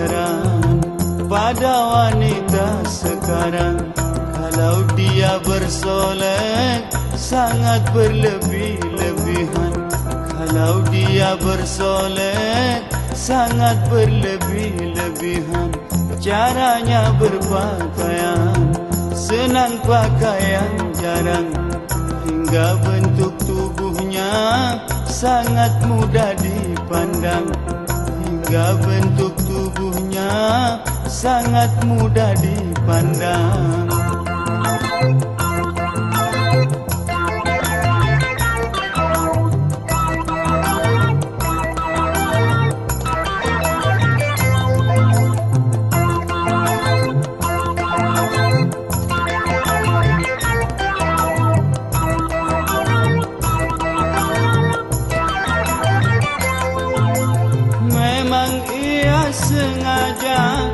heran pada wanita sekarang Kalau dia bersolek sangat berlebih-lebihan. Kalau dia bersolek sangat berlebih-lebihan. Caranya berpakaian senang pakaian jarang. Hingga bentuk tubuhnya sangat mudah dipandang. Hingga bentuk tubuhnya Sangat mudah dipandang. Memang ia sengaja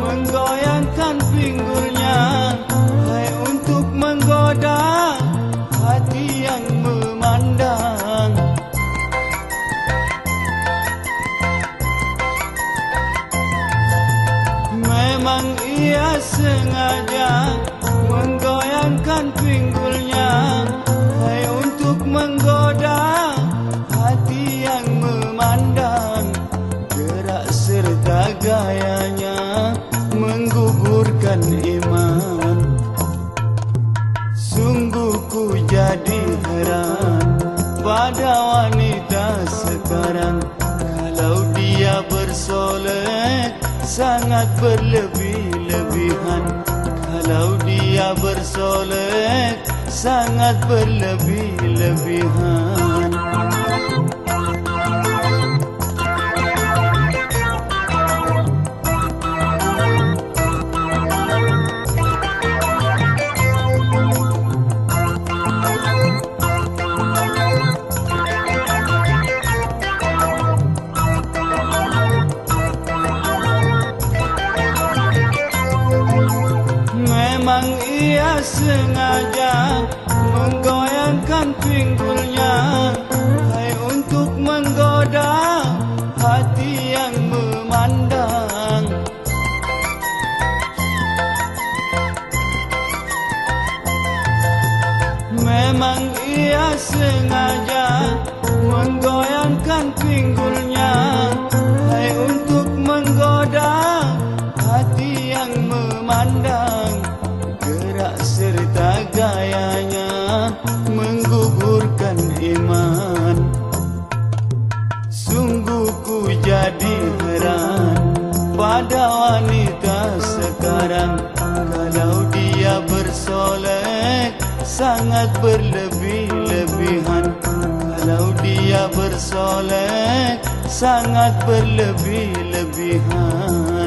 menggoyangkan pinggulnya. Hai untuk menggoda hati yang memandang. Memang ia sengaja sangat berlebih-lebihan. Kalau dia bersolek sangat berlebih-lebihan Memang ia sengaja menggoyangkan pinggulnya. Hai untuk menggoda hati yang memandang. Memang ia sengaja menggoyangkan pinggulnya gayanya menggugurkan iman. Sungguh ku jadi heran pada wanita sekarang. Kalau dia bersolek sangat berlebih-lebihan. Kalau dia bersolek sangat berlebih-lebihan